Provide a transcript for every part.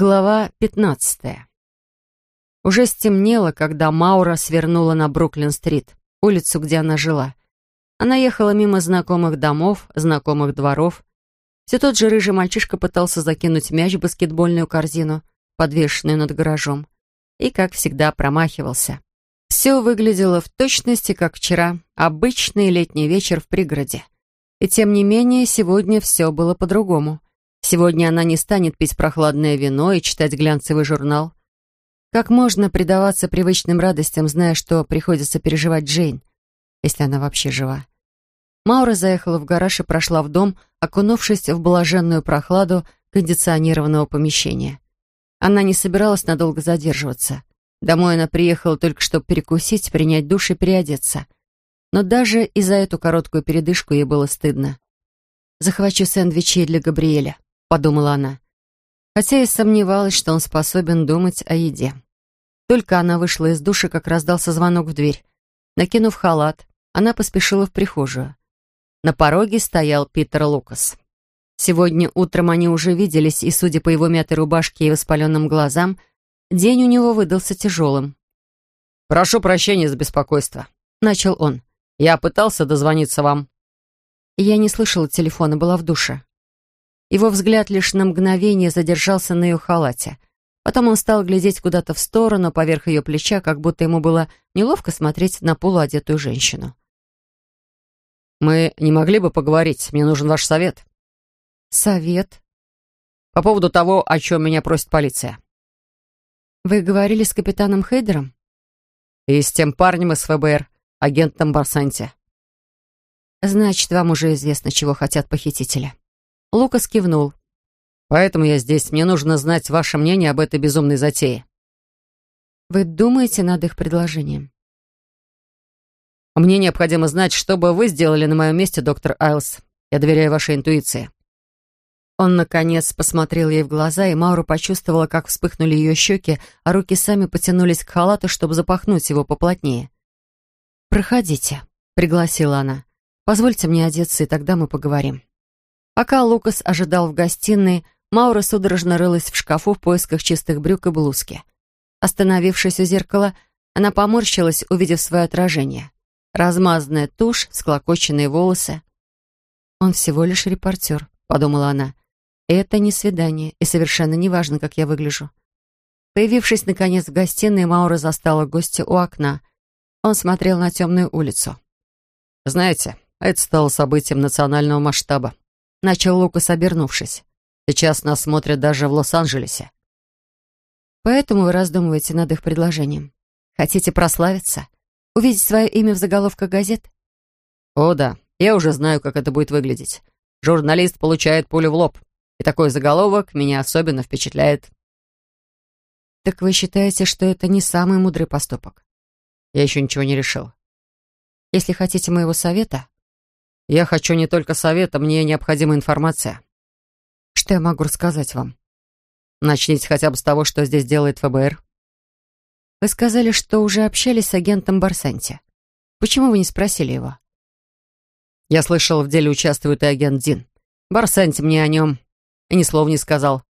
Глава 15. Уже стемнело, когда Маура свернула на Бруклин-стрит, улицу, где она жила. Она ехала мимо знакомых домов, знакомых дворов. Все тот же рыжий мальчишка пытался закинуть мяч в баскетбольную корзину, подвешенную над гаражом, и, как всегда, промахивался. Все выглядело в точности, как вчера, обычный летний вечер в пригороде. И тем не менее, сегодня все было по-другому. Сегодня она не станет пить прохладное вино и читать глянцевый журнал. Как можно предаваться привычным радостям, зная, что приходится переживать Джейн, если она вообще жива? Маура заехала в гараж и прошла в дом, окунувшись в блаженную прохладу кондиционированного помещения. Она не собиралась надолго задерживаться. Домой она приехала только чтобы перекусить, принять душ и переодеться. Но даже и за эту короткую передышку ей было стыдно. «Захвачу сэндвичи для Габриэля», — подумала она. Хотя и сомневалась, что он способен думать о еде. Только она вышла из души, как раздался звонок в дверь. Накинув халат, она поспешила в прихожую. На пороге стоял Питер Лукас. Сегодня утром они уже виделись, и, судя по его мятой рубашке и воспаленным глазам, день у него выдался тяжелым. «Прошу прощения за беспокойство», — начал он. «Я пытался дозвониться вам». Я не слышала телефона, была в душе. Его взгляд лишь на мгновение задержался на ее халате. Потом он стал глядеть куда-то в сторону, поверх ее плеча, как будто ему было неловко смотреть на полуодетую женщину. «Мы не могли бы поговорить? Мне нужен ваш совет». «Совет?» «По поводу того, о чем меня просит полиция». «Вы говорили с капитаном Хейдером?» «И с тем парнем из ФБР, агентом Барсанти». «Значит, вам уже известно, чего хотят похитители». Лукас кивнул. «Поэтому я здесь. Мне нужно знать ваше мнение об этой безумной затее». «Вы думаете над их предложением?» «Мне необходимо знать, что бы вы сделали на моем месте, доктор Айлс. Я доверяю вашей интуиции». Он, наконец, посмотрел ей в глаза, и Маура почувствовала, как вспыхнули ее щеки, а руки сами потянулись к халату, чтобы запахнуть его поплотнее. «Проходите», — пригласила она. «Позвольте мне одеться, и тогда мы поговорим». Пока Лукас ожидал в гостиной, Маура судорожно рылась в шкафу в поисках чистых брюк и блузки. Остановившись у зеркала, она поморщилась, увидев свое отражение. Размазанная тушь, склокоченные волосы. «Он всего лишь репортер», — подумала она. «Это не свидание, и совершенно не важно, как я выгляжу». Появившись, наконец, в гостиной, Маура застала гостя у окна. Он смотрел на темную улицу. «Знаете, это стало событием национального масштаба», Начал Лукас, обернувшись. «Сейчас нас смотрят даже в Лос-Анджелесе». «Поэтому вы раздумываете над их предложением? Хотите прославиться? Увидеть свое имя в заголовках газет?» «О да, я уже знаю, как это будет выглядеть. Журналист получает пулю в лоб, и такой заголовок меня особенно впечатляет». «Так вы считаете, что это не самый мудрый поступок?» «Я еще ничего не решил». «Если хотите моего совета, я хочу не только совета, мне необходима информация. Что я могу рассказать вам? Начните хотя бы с того, что здесь делает ФБР. Вы сказали, что уже общались с агентом Барсанти. Почему вы не спросили его? Я слышал, в деле участвует и агент Дин. Барсанти мне о нем и ни слова не сказал.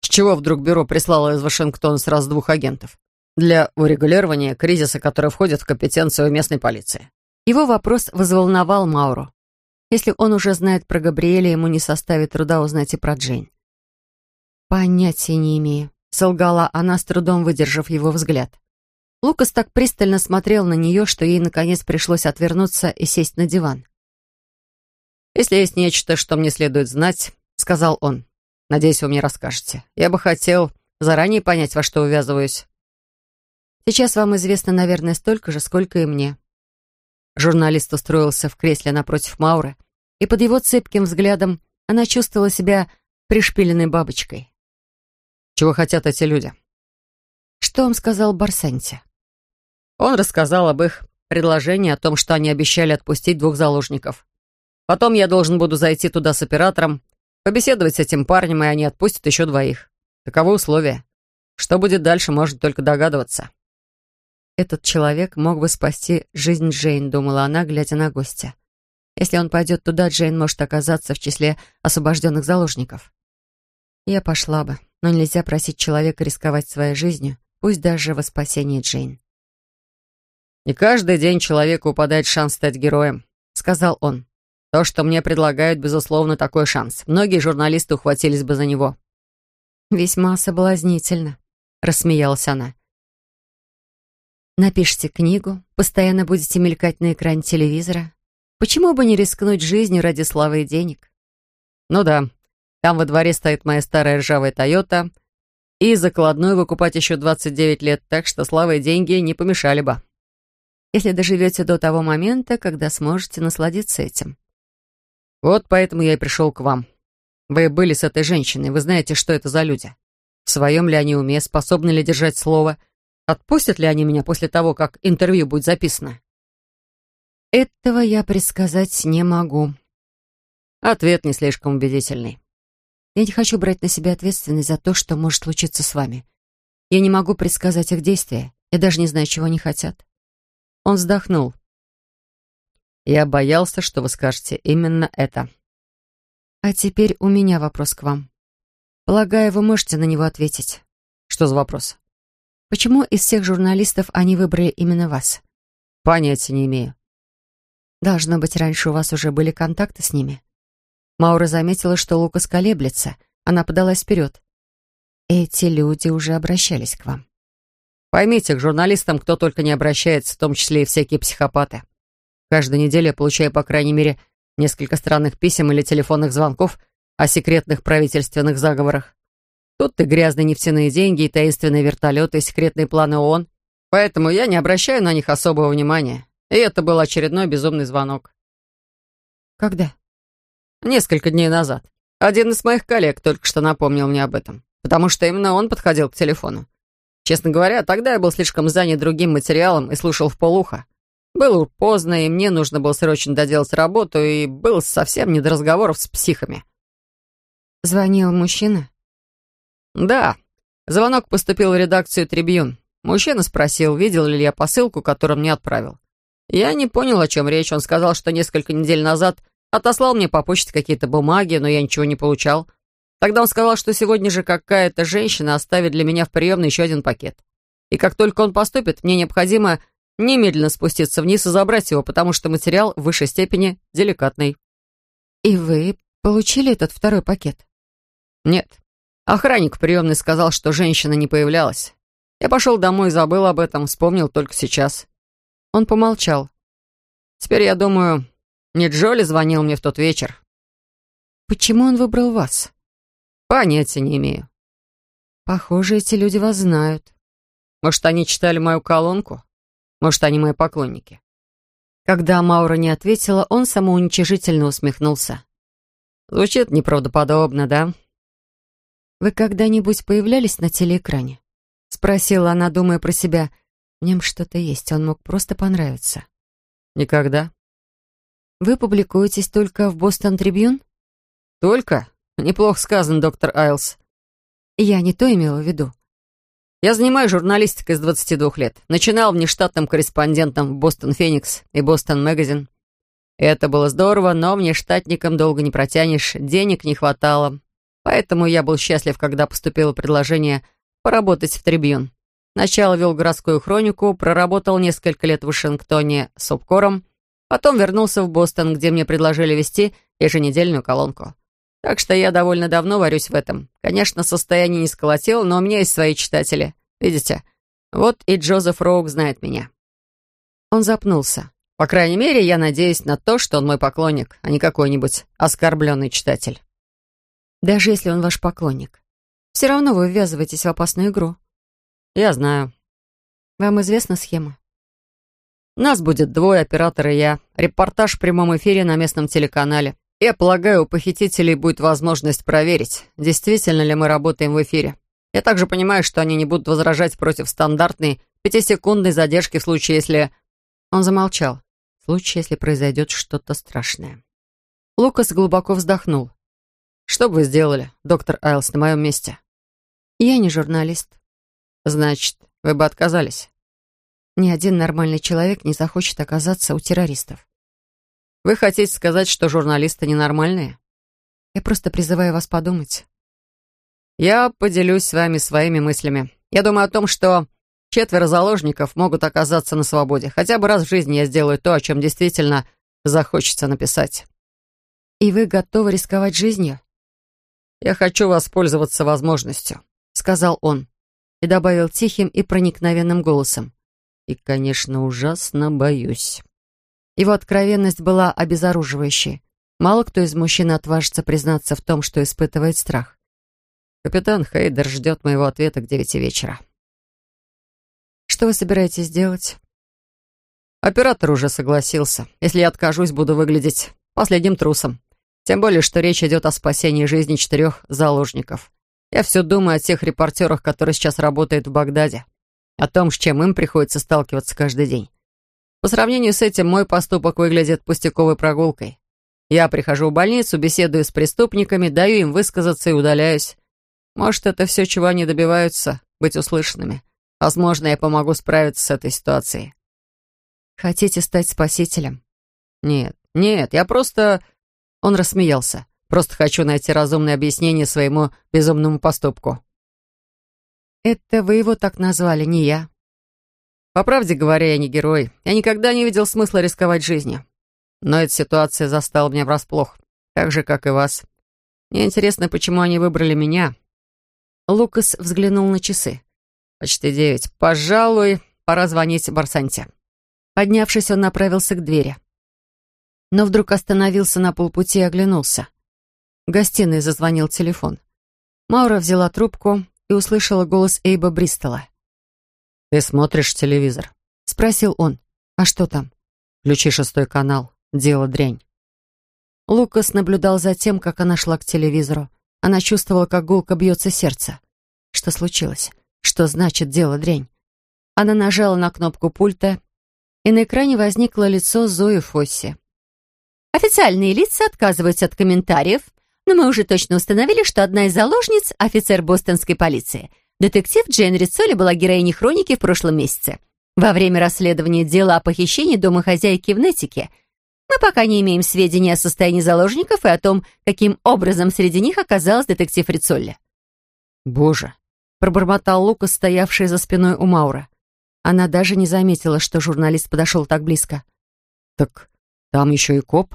С чего вдруг бюро прислало из Вашингтона сразу двух агентов? Для урегулирования кризиса, который входит в компетенцию местной полиции. Его вопрос взволновал Мауру. Если он уже знает про Габриэля, ему не составит труда узнать и про Джейн. «Понятия не имею», — солгала она, с трудом выдержав его взгляд. Лукас так пристально смотрел на нее, что ей, наконец, пришлось отвернуться и сесть на диван. «Если есть нечто, что мне следует знать», — сказал он, — «надеюсь, вы мне расскажете. Я бы хотел заранее понять, во что увязываюсь». «Сейчас вам известно, наверное, столько же, сколько и мне», Журналист устроился в кресле напротив Мауры, и под его цепким взглядом она чувствовала себя пришпиленной бабочкой. «Чего хотят эти люди?» «Что вам сказал Барсанти?» Он рассказал об их предложении, о том, что они обещали отпустить двух заложников. Потом я должен буду зайти туда с оператором, побеседовать с этим парнем, и они отпустят еще двоих. Таковы условия. Что будет дальше, можно только догадываться. Этот человек мог бы спасти жизнь Джейн, думала она, глядя на гостя. Если он пойдет туда, Джейн может оказаться в числе освобожденных заложников. Я пошла бы, но нельзя просить человека рисковать своей жизнью, пусть даже во спасении Джейн. «Не каждый день человеку упадает шанс стать героем», — сказал он. «То, что мне предлагают, безусловно, такой шанс. Многие журналисты ухватились бы за него». «Весьма соблазнительно», — рассмеялась она. «Напишите книгу, постоянно будете мелькать на экране телевизора. Почему бы не рискнуть жизнью ради славы и денег?» «Ну да, там во дворе стоит моя старая ржавая «Тойота», и закладную выкупать еще 29 лет, так что слава и деньги не помешали бы. Если доживете до того момента, когда сможете насладиться этим. Вот поэтому я и пришел к вам. Вы были с этой женщиной, вы знаете, что это за люди. В своем ли они уме, способны ли держать слово? Отпустят ли они меня после того, как интервью будет записано? Этого я предсказать не могу. Ответ не слишком убедительный. Я не хочу брать на себя ответственность за то, что может случиться с вами. Я не могу предсказать их действия. Я даже не знаю, чего они хотят. Он вздохнул. Я боялся, что вы скажете именно это. А теперь у меня вопрос к вам. Полагаю, вы можете на него ответить. Что за вопрос? Почему из всех журналистов они выбрали именно вас? Понятия не имею. Должно быть, раньше у вас уже были контакты с ними. Маура заметила, что Лукас колеблется. Она подалась вперед. Эти люди уже обращались к вам. Поймите, к журналистам кто только не обращается, в том числе и всякие психопаты. Каждую неделю я получаю, по крайней мере, несколько странных писем или телефонных звонков о секретных правительственных заговорах. Тут и грязные нефтяные деньги, и таинственные вертолеты, и секретные планы ООН. Поэтому я не обращаю на них особого внимания. И это был очередной безумный звонок. Когда? Несколько дней назад. Один из моих коллег только что напомнил мне об этом, потому что именно он подходил к телефону. Честно говоря, тогда я был слишком занят другим материалом и слушал в полуха. Было поздно, и мне нужно было срочно доделать работу, и был совсем не до разговоров с психами. Звонил мужчина? Да. Звонок поступил в редакцию «Трибьюн». Мужчина спросил, видел ли я посылку, которую мне отправил. Я не понял, о чем речь. Он сказал, что несколько недель назад отослал мне по почте какие-то бумаги, но я ничего не получал. Тогда он сказал, что сегодня же какая-то женщина оставит для меня в приемной еще один пакет. И как только он поступит, мне необходимо немедленно спуститься вниз и забрать его, потому что материал в высшей степени деликатный. И вы получили этот второй пакет? Нет. Охранник в приемной сказал, что женщина не появлялась. Я пошел домой и забыл об этом, вспомнил только сейчас. Он помолчал. Теперь я думаю, не Джоли звонил мне в тот вечер. Почему он выбрал вас? Понятия не имею. Похоже, эти люди вас знают. Может, они читали мою колонку? Может, они мои поклонники? Когда Маура не ответила, он самоуничижительно усмехнулся. Звучит неправдоподобно, да? «Вы когда-нибудь появлялись на телеэкране?» Спросила она, думая про себя. В нем что-то есть, он мог просто понравиться. «Никогда». «Вы публикуетесь только в Бостон Трибьюн?» «Только? Неплохо сказано, доктор Айлс». «Я не то имела в виду». «Я занимаюсь журналистикой с 22 лет. Начинал внештатным корреспондентом в Бостон Феникс и Бостон Магазин. Это было здорово, но мне штатником долго не протянешь, денег не хватало. Поэтому я был счастлив, когда поступило предложение поработать в Трибьюн. Сначала вел городскую хронику, проработал несколько лет в Вашингтоне с обкором, потом вернулся в Бостон, где мне предложили вести еженедельную колонку. Так что я довольно давно варюсь в этом. Конечно, состояние не сколотил, но у меня есть свои читатели. Видите? Вот и Джозеф Роук знает меня. Он запнулся. По крайней мере, я надеюсь на то, что он мой поклонник, а не какой-нибудь оскорбленный читатель. Даже если он ваш поклонник. Все равно вы ввязываетесь в опасную игру. Я знаю. Вам известна схема? Нас будет двое, оператор и я. Репортаж в прямом эфире на местном телеканале. Я полагаю, у похитителей будет возможность проверить, действительно ли мы работаем в эфире. Я также понимаю, что они не будут возражать против стандартной пятисекундной задержки в случае, если... Он замолчал. В случае, если произойдет что-то страшное. Лукас глубоко вздохнул. Что бы вы сделали, доктор Айлс, на моем месте? Я не журналист. Значит, вы бы отказались? Ни один нормальный человек не захочет оказаться у террористов. Вы хотите сказать, что журналисты ненормальные? Я просто призываю вас подумать. Я поделюсь с вами своими мыслями. Я думаю о том, что четверо заложников могут оказаться на свободе. Хотя бы раз в жизни я сделаю то, о чем действительно захочется написать. И вы готовы рисковать жизнью? Я хочу воспользоваться возможностью, сказал он и добавил тихим и проникновенным голосом. И, конечно, ужасно боюсь. Его откровенность была обезоруживающей. Мало кто из мужчин отважится признаться в том, что испытывает страх. Капитан Хейдер ждет моего ответа к девяти вечера. Что вы собираетесь делать? Оператор уже согласился. Если я откажусь, буду выглядеть последним трусом. Тем более, что речь идет о спасении жизни четырех заложников. Я все думаю о тех репортерах, которые сейчас работают в Багдаде. О том, с чем им приходится сталкиваться каждый день. По сравнению с этим, мой поступок выглядит пустяковой прогулкой. Я прихожу в больницу, беседую с преступниками, даю им высказаться и удаляюсь. Может, это все, чего они добиваются, быть услышанными. Возможно, я помогу справиться с этой ситуацией. Хотите стать спасителем? Нет, нет, я просто... Он рассмеялся. Просто хочу найти разумное объяснение своему безумному поступку. Это вы его так назвали, не я. По правде говоря, я не герой. Я никогда не видел смысла рисковать жизнью. Но эта ситуация застала меня врасплох, так же, как и вас. Мне интересно, почему они выбрали меня. Лукас взглянул на часы. Почти девять. Пожалуй, пора звонить Барсанте. Поднявшись, он направился к двери. Но вдруг остановился на полпути и оглянулся. В гостиной зазвонил телефон. Маура взяла трубку и услышала голос Эйба Бристола. «Ты смотришь телевизор?» — спросил он. «А что там?» «Включи шестой канал. Дело дрянь». Лукас наблюдал за тем, как она шла к телевизору. Она чувствовала, как гулко бьется сердце. Что случилось? Что значит «дело дрянь»? Она нажала на кнопку пульта, и на экране возникло лицо Зои Фосси. Официальные лица отказываются от комментариев, но мы уже точно установили, что одна из заложниц — офицер бостонской полиции. Детектив Джейн Рицоли была героиней хроники в прошлом месяце. Во время расследования дела о похищении домохозяйки в Нетике мы пока не имеем сведений о состоянии заложников и о том, каким образом среди них оказалась детектив Рицолли. «Боже!» — пробормотал Лукас, стоявший за спиной у Маура. Она даже не заметила, что журналист подошел так близко. «Так там еще и коп?»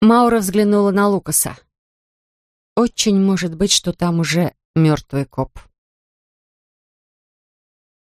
Маура взглянула на Лукаса. Очень может быть, что там уже мертвый коп.